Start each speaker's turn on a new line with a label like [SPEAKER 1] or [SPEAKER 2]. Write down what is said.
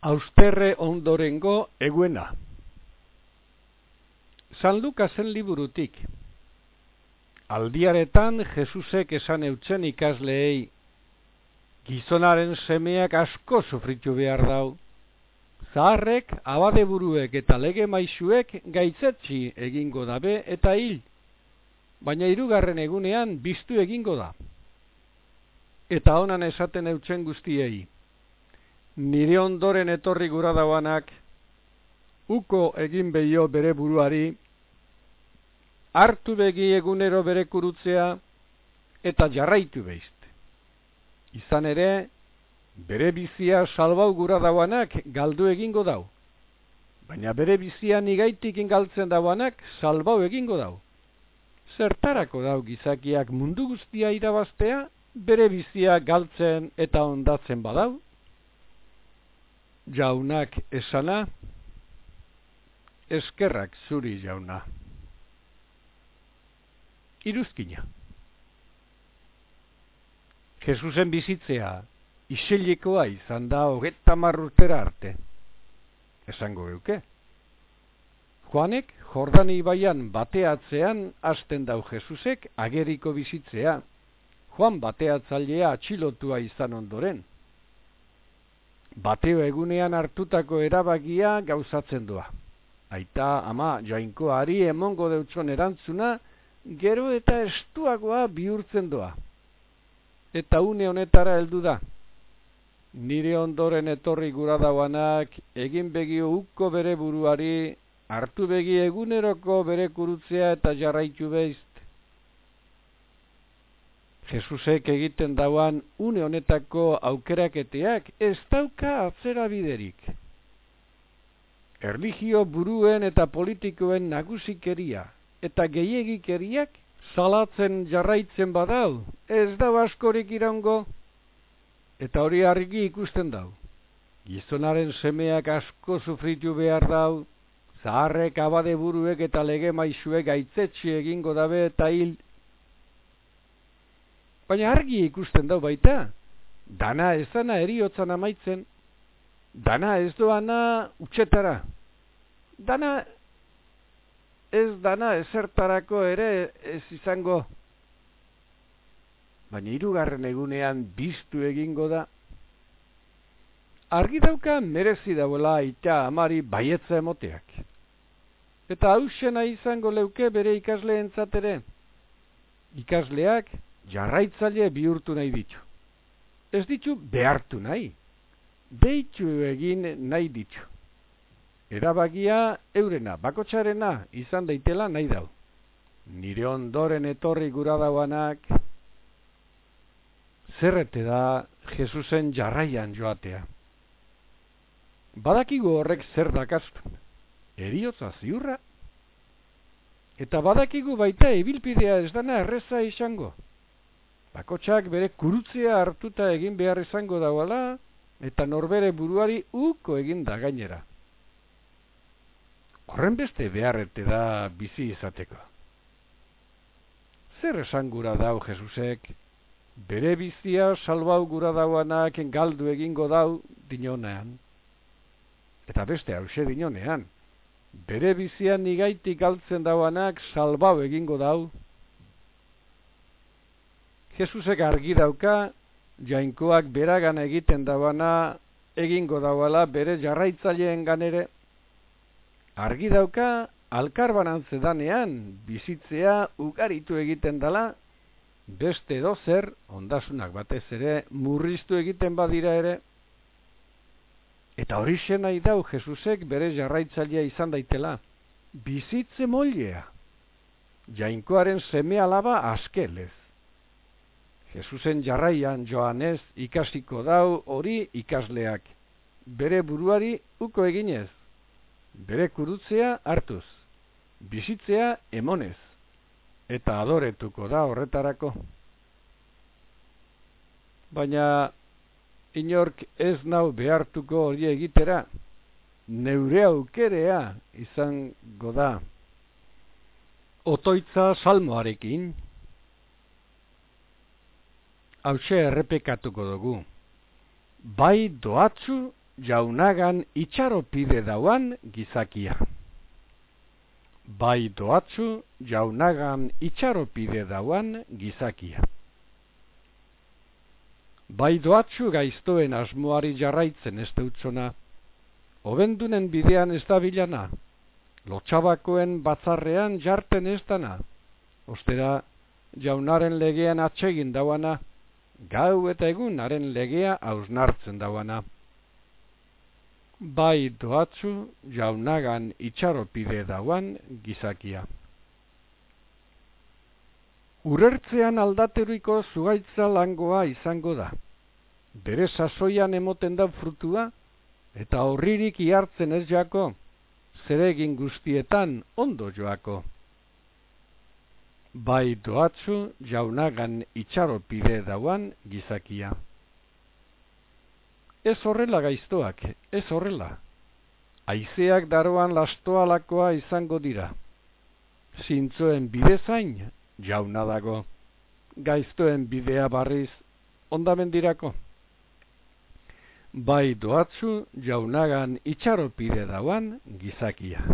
[SPEAKER 1] austerre ondorengo eguena. San Lukasen liburutik. Aldiaretan Jesusek esan eutzen ikasleei, gizonaren semeak asko sufritu behar dau. Zaharrek, abadeburuek eta lege maisuek gaitzetsi egingo dabe eta hil, baina hirugarren egunean biztu egingo da. Eta honan esaten eutzen guztiei nire ondoren etorri gura dauanak, uko egin behio bere buruari, hartu begi egunero bere kurutzea, eta jarraitu behizt. Izan ere, bere bizia salbau gura dauanak galdu egingo dau. Baina bere bizia nigaitik ingaltzen dauanak salbau egingo dau. Zertarako dau gizakiak mundu guztia irabaztea, bere bizia galtzen eta ondatzen badau? Jaunak esana, eskerrak zuri jauna. Iruzkina. Jesusen bizitzea, iselikoa izan da hogeta marrutera arte. Esango euke. Juanek, Jordani ibaian bateatzean hasten dau Jesusek ageriko bizitzea. Juan bateatzailea atxilotua izan ondoren bateo egunean hartutako erabagia gauzatzen doa. Aita, ama, jainkoari emongo deutzon erantzuna, gero eta estuagoa bihurtzen doa. Eta une honetara heldu da. Nire ondoren etorri gura dauanak, egin begio ukko bere buruari, hartu begi eguneroko bere kurutzea eta jarraitu behiz, Jesusek egiten dauan une honetako aukeraketeak ez dauka atzera biderik. Erligio buruen eta politikoen nagusikeria eta gehiegikeriak salatzen jarraitzen badau, ez da askorik iraungo, eta hori argi ikusten dau. Gizonaren semeak asko sufritu behar dau, zaharrek abade buruek eta lege maixuek aitzetsi egingo dabe eta hil Baina argi ikusten dau baita, dana ez dana eriotzan amaitzen, dana ez doana utxetara, dana ez dana ezertarako ere ez izango, baina hirugarren egunean biztu egingo da, argi dauka merezi dauela ita amari baietza emoteak. Eta hausena izango leuke bere ikasleentzat Ikasleak jarraitzaile bihurtu nahi ditu. Ez ditu behartu nahi. Deitu egin nahi ditu. Erabagia eurena, bakotxarena izan daitela nahi dau. Nire ondoren etorri gura dauanak, zerrete da Jesusen jarraian joatea. Badakigu horrek zer dakaztu, eriotza ziurra, eta badakigu baita ibilpidea ez dana erreza izango. Bakotxak bere kurutzea hartuta egin behar izango dauala, eta norbere buruari uko egin da gainera. Horren beste beharrete da bizi izateko. Zer esan gura dau Jesusek, bere bizia salbau gura dauanak galdu egingo dau dinonean. Eta beste hause dinonean, bere bizian nigaitik galtzen dauanak salbau egingo dau Jesusek argi dauka, jainkoak beragan egiten dauana, egingo dauala bere jarraitzaileen ganere. Argi dauka, alkarbanan zedanean, bizitzea ugaritu egiten dala, beste dozer, ondasunak batez ere, murriztu egiten badira ere. Eta hori nahi dau Jesusek bere jarraitzailea izan daitela, bizitze mollea. Jainkoaren seme alaba askelez. Jesusen jarraian joanez ikasiko dau hori ikasleak. Bere buruari uko eginez. Bere kurutzea hartuz. Bizitzea emonez. Eta adoretuko da horretarako. Baina inork ez nau behartuko hori egitera. Neure aukerea izango da. Otoitza salmoarekin hause errepekatuko dugu. Bai doatzu jaunagan itxaropide dauan gizakia. Bai doatzu jaunagan itxaropide dauan gizakia. Bai doatzu gaiztoen asmoari jarraitzen ez deutzona, obendunen bidean ez da bilana, lotxabakoen batzarrean jarten ez dana, ostera jaunaren legean atsegin dauana, gau eta egunaren legea hausnartzen dauana. Bai doatzu jaunagan itxaropide dauan gizakia. Urertzean aldateriko zugaitza langoa izango da. Bere sasoian emoten da frutua, eta horririk iartzen ez jako, zeregin guztietan ondo joako bai doatzu jaunagan itxaropide dauan gizakia. Ez horrela gaiztoak, ez horrela. Aizeak daroan lastoalakoa izango dira. Zintzoen bidezain jauna dago. Gaiztoen bidea barriz ondamendirako. Bai doatzu jaunagan itxaropide dauan gizakia.